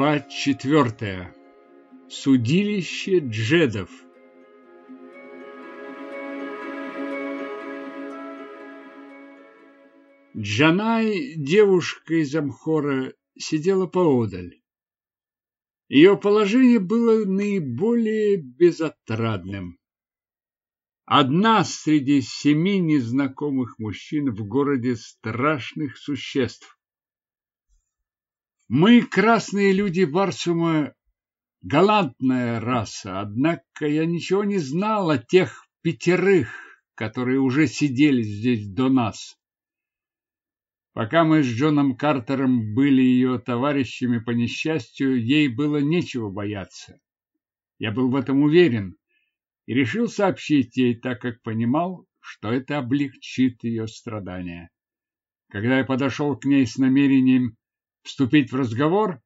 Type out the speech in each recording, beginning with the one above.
Глава четвертая. Судилище джедов. Джанай, девушка из Амхора, сидела поодаль. Ее положение было наиболее безотрадным. Одна среди семи незнакомых мужчин в городе страшных существ. Мы, красные люди Барсума, галантная раса, однако я ничего не знал о тех пятерых, которые уже сидели здесь до нас. Пока мы с Джоном Картером были ее товарищами по несчастью, ей было нечего бояться. Я был в этом уверен и решил сообщить ей, так как понимал, что это облегчит ее страдания. Когда я подошел к ней с намерением вступить в разговор,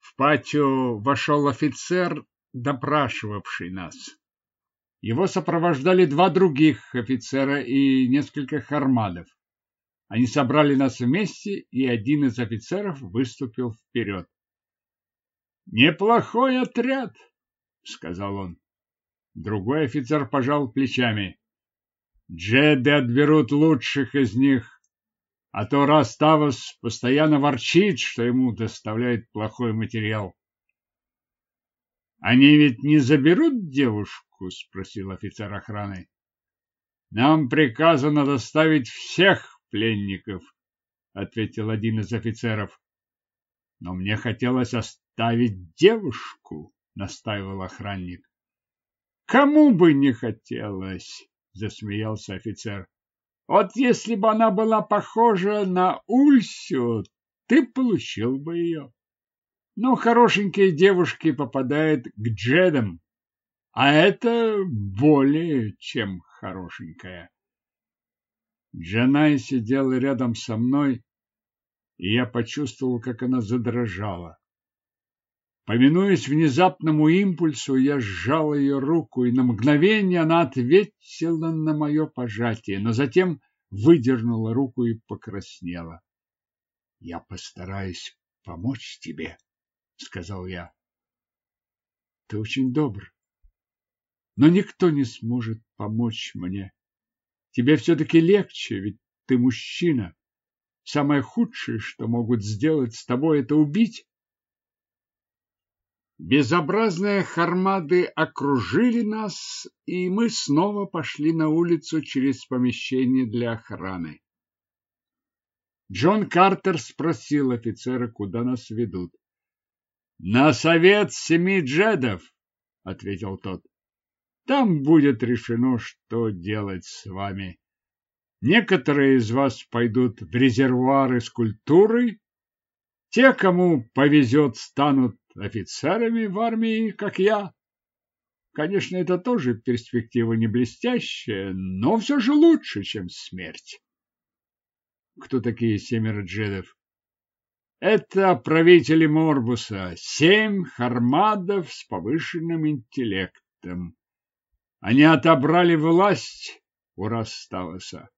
в патио вошел офицер, допрашивавший нас. Его сопровождали два других офицера и несколько хармадов. Они собрали нас вместе, и один из офицеров выступил вперед. «Неплохой отряд», — сказал он. Другой офицер пожал плечами. «Джеды отберут лучших из них а то Раставос постоянно ворчит, что ему доставляет плохой материал. Они ведь не заберут девушку, спросил офицер охраны. Нам приказано доставить всех пленников, ответил один из офицеров. Но мне хотелось оставить девушку, настаивал охранник. Кому бы не хотелось, засмеялся офицер. Вот если бы она была похожа на Ульсю, ты получил бы ее. Но хорошенькие девушки попадают к джедам, а это более чем хорошенькая. Джанай сидела рядом со мной, и я почувствовал, как она задрожала. Повинуясь внезапному импульсу, я сжал ее руку, и на мгновение она ответила на мое пожатие, но затем выдернула руку и покраснела. — Я постараюсь помочь тебе, — сказал я. — Ты очень добр, но никто не сможет помочь мне. Тебе все-таки легче, ведь ты мужчина. Самое худшее, что могут сделать с тобой, это убить. Безобразные хармады окружили нас, и мы снова пошли на улицу через помещение для охраны. Джон Картер спросил офицера, куда нас ведут. — На совет семи джедов, — ответил тот. — Там будет решено, что делать с вами. Некоторые из вас пойдут в резервуары с культурой, те, кому повезет, станут офицерами в армии, как я. Конечно, это тоже перспектива не блестящая, но все же лучше, чем смерть. Кто такие семеро джедов? Это правители Морбуса, семь хармадов с повышенным интеллектом. Они отобрали власть у Раставаса.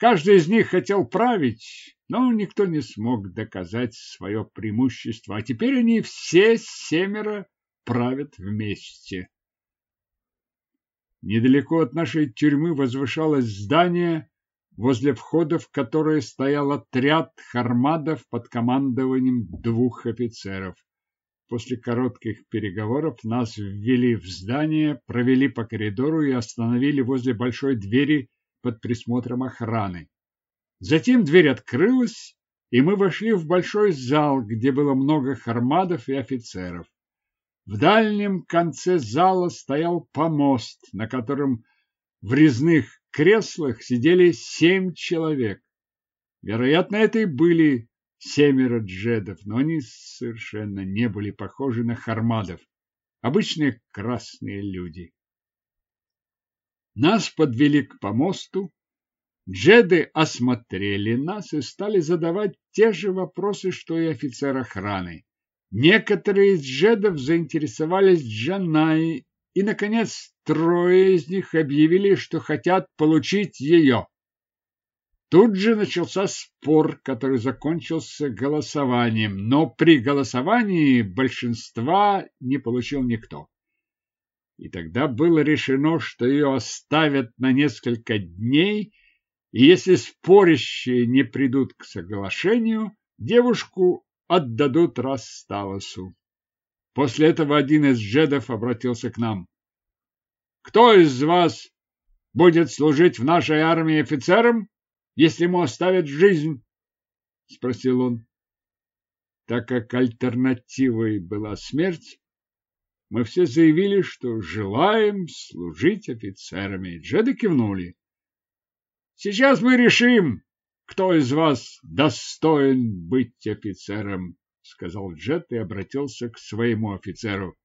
Каждый из них хотел править, но никто не смог доказать свое преимущество, а теперь они все семеро правят вместе. Недалеко от нашей тюрьмы возвышалось здание, возле входа в которое стоял отряд хармадов под командованием двух офицеров. После коротких переговоров нас ввели в здание, провели по коридору и остановили возле большой двери под присмотром охраны. Затем дверь открылась, и мы вошли в большой зал, где было много хармадов и офицеров. В дальнем конце зала стоял помост, на котором в резных креслах сидели семь человек. Вероятно, это и были семеро джедов, но они совершенно не были похожи на хармадов. Обычные красные люди. Нас подвели к помосту. Джеды осмотрели нас и стали задавать те же вопросы, что и офицер охраны. Некоторые из джедов заинтересовались Джанай, и, наконец, трое из них объявили, что хотят получить ее. Тут же начался спор, который закончился голосованием, но при голосовании большинства не получил никто. И тогда было решено, что ее оставят на несколько дней, и если спорящие не придут к соглашению, девушку отдадут Расставосу. После этого один из джедов обратился к нам. «Кто из вас будет служить в нашей армии офицером, если ему оставят жизнь?» — спросил он. Так как альтернативой была смерть, мы все заявили, что желаем служить офицерами. Джеды кивнули. Сейчас мы решим, кто из вас достоин быть офицером, сказал Джет и обратился к своему офицеру.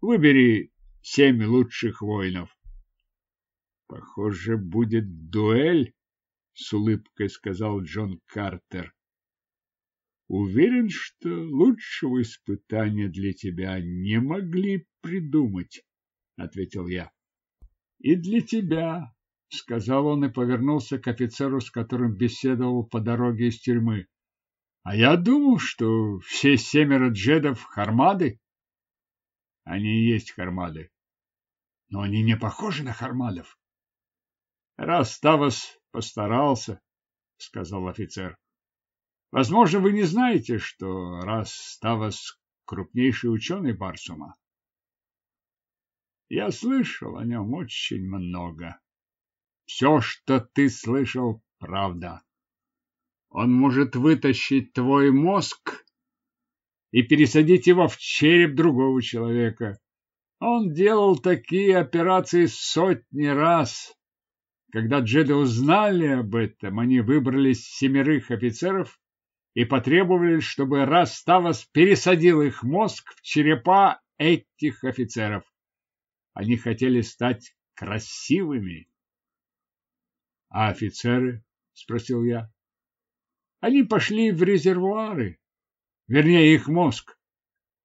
Выбери семь лучших воинов. Похоже, будет дуэль, с улыбкой сказал Джон Картер. Уверен, что лучшего испытания для тебя не могли придумать, ответил я. И для тебя, сказал он и повернулся к офицеру, с которым беседовал по дороге из тюрьмы. А я думал, что все семеро джедов хармады. Они и есть хармады. Но они не похожи на хармадов. Раз Тавас постарался, сказал офицер. Возможно, вы не знаете, что Раз Тавас крупнейший ученый Барсума. Я слышал о нем очень много. Все, что ты слышал, правда. Он может вытащить твой мозг и пересадить его в череп другого человека. Он делал такие операции сотни раз. Когда джеды узнали об этом, они выбрали семерых офицеров и потребовали, чтобы Раставас пересадил их мозг в черепа этих офицеров. Они хотели стать красивыми. — А офицеры? — спросил я. — Они пошли в резервуары, вернее, их мозг,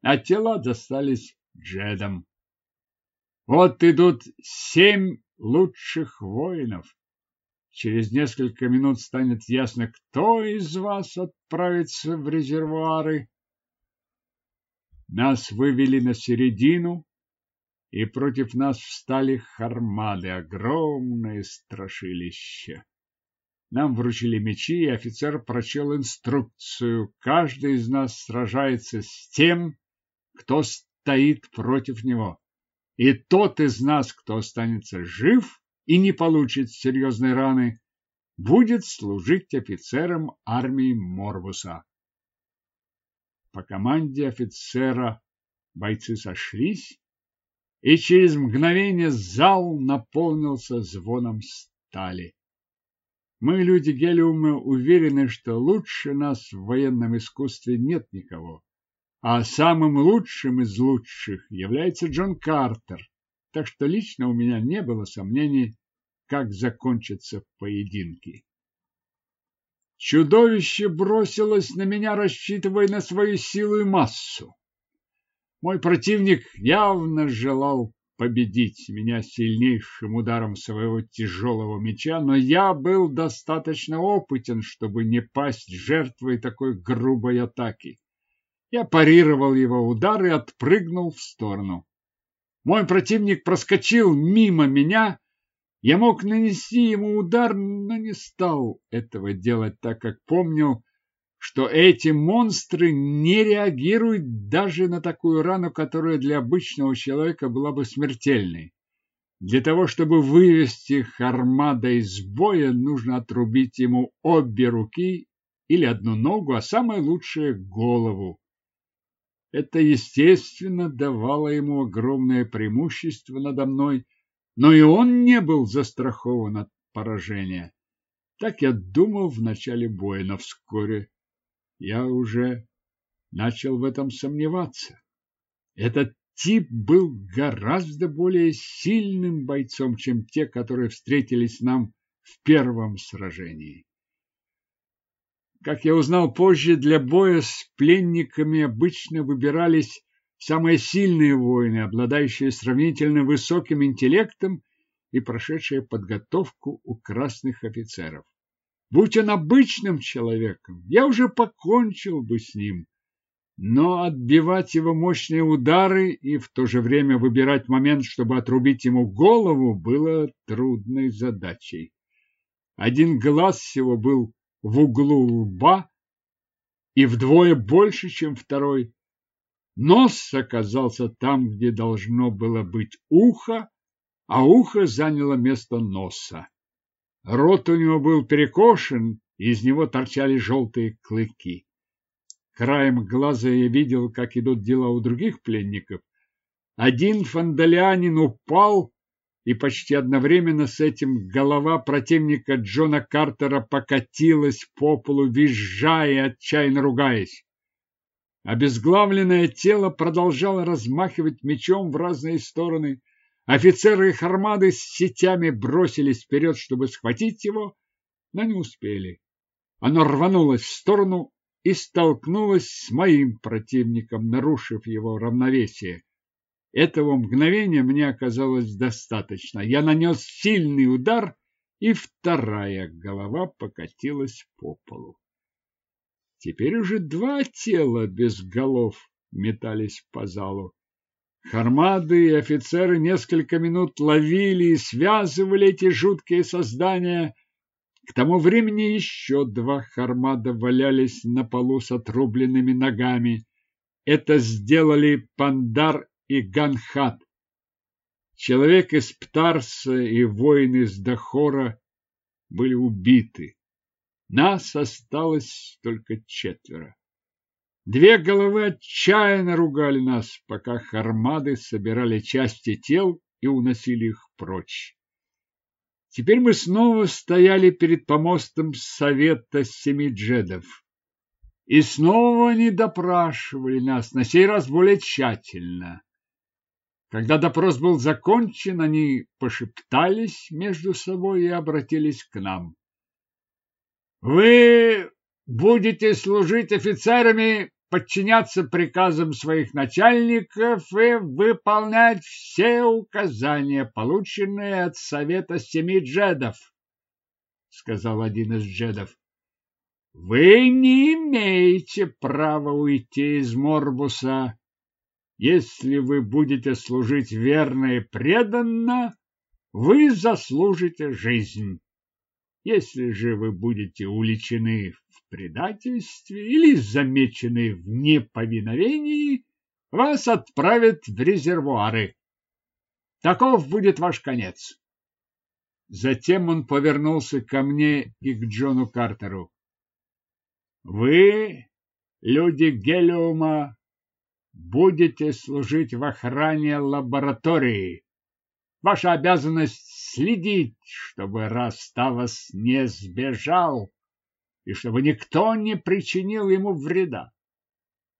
а тела достались джедам. Вот идут семь лучших воинов. Через несколько минут станет ясно, кто из вас отправится в резервуары. Нас вывели на середину, и против нас встали хармады, огромное страшилище. Нам вручили мечи, и офицер прочел инструкцию. Каждый из нас сражается с тем, кто стоит против него. И тот из нас, кто останется жив и не получит серьезной раны, будет служить офицером армии Морбуса. По команде офицера бойцы сошлись и через мгновение зал наполнился звоном стали. Мы, люди Гелиума, уверены, что лучше нас в военном искусстве нет никого. А самым лучшим из лучших является Джон Картер. Так что лично у меня не было сомнений, как закончатся поединки. Чудовище бросилось на меня, рассчитывая на свою силу и массу. Мой противник явно желал победить меня сильнейшим ударом своего тяжелого меча, но я был достаточно опытен, чтобы не пасть жертвой такой грубой атаки. Я парировал его удар и отпрыгнул в сторону. Мой противник проскочил мимо меня. Я мог нанести ему удар, но не стал этого делать, так как помнил, что эти монстры не реагируют даже на такую рану, которая для обычного человека была бы смертельной. Для того, чтобы вывести Хармада из боя, нужно отрубить ему обе руки или одну ногу, а самое лучшее – голову. Это, естественно, давало ему огромное преимущество надо мной, но и он не был застрахован от поражения. Так я думал в начале боя, но вскоре я уже начал в этом сомневаться. Этот тип был гораздо более сильным бойцом, чем те, которые встретились нам в первом сражении. Как я узнал позже, для боя с пленниками обычно выбирались самые сильные воины, обладающие сравнительно высоким интеллектом и прошедшие подготовку у красных офицеров. Будь он обычным человеком, я уже покончил бы с ним. Но отбивать его мощные удары и в то же время выбирать момент, чтобы отрубить ему голову, было трудной задачей. Один глаз его был в углу лба и вдвое больше, чем второй. Нос оказался там, где должно было быть ухо, а ухо заняло место носа. Рот у него был перекошен, и из него торчали желтые клыки. Краем глаза я видел, как идут дела у других пленников. Один фандалянин упал, и почти одновременно с этим голова противника Джона Картера покатилась по полу, визжая и отчаянно ругаясь. Обезглавленное тело продолжало размахивать мечом в разные стороны. Офицеры их армады с сетями бросились вперед, чтобы схватить его, но не успели. Оно рванулось в сторону и столкнулось с моим противником, нарушив его равновесие. Этого мгновения мне оказалось достаточно. Я нанес сильный удар, и вторая голова покатилась по полу. Теперь уже два тела без голов метались по залу. Хармады и офицеры несколько минут ловили и связывали эти жуткие создания. К тому времени еще два хармада валялись на полу с отрубленными ногами. Это сделали Пандар и Ганхат. Человек из Птарса и воин из Дахора были убиты. Нас осталось только четверо. Две головы отчаянно ругали нас, пока хармады собирали части тел и уносили их прочь. Теперь мы снова стояли перед помостом совета семи джедов. И снова они допрашивали нас, на сей раз более тщательно. Когда допрос был закончен, они пошептались между собой и обратились к нам. Вы будете служить офицерами, подчиняться приказам своих начальников и выполнять все указания, полученные от Совета Семи Джедов, сказал один из джедов. Вы не имеете права уйти из Морбуса. Если вы будете служить верно и преданно, вы заслужите жизнь. Если же вы будете уличены в предательстве или замечены в неповиновении, вас отправят в резервуары. Таков будет ваш конец. Затем он повернулся ко мне и к Джону Картеру. Вы, люди Гелиума, будете служить в охране лаборатории. Ваша обязанность следить, чтобы Раставас не сбежал и чтобы никто не причинил ему вреда.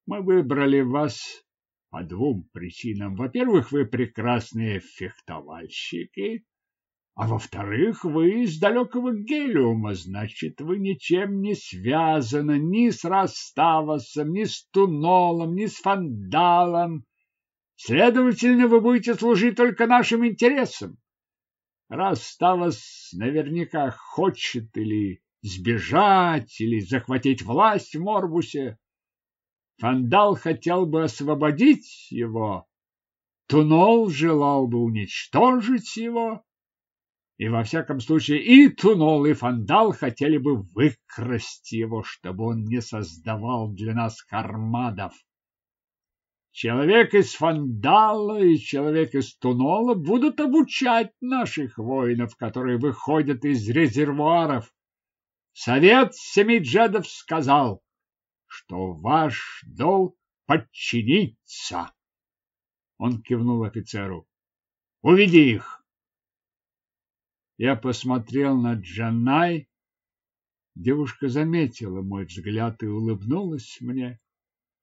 Мы выбрали вас по двум причинам. Во-первых, вы прекрасные фехтовальщики, а во-вторых, вы из далекого Гелиума, значит, вы ничем не связаны ни с Раставасом, ни с Тунолом, ни с Фандалом, Следовательно, вы будете служить только нашим интересам. Раз Тавас наверняка хочет или сбежать, или захватить власть в Морбусе, Фандал хотел бы освободить его, Тунол желал бы уничтожить его, и во всяком случае и Тунол, и Фандал хотели бы выкрасть его, чтобы он не создавал для нас кармадов. Человек из Фандала и человек из Тунола будут обучать наших воинов, которые выходят из резервуаров. Совет семи джедов сказал, что ваш долг подчиниться. Он кивнул офицеру. Уведи их. Я посмотрел на Джанай. Девушка заметила мой взгляд и улыбнулась мне.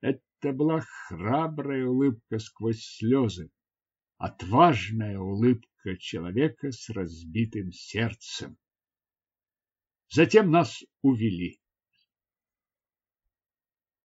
Это была храбрая улыбка сквозь слезы, отважная улыбка человека с разбитым сердцем. Затем нас увели.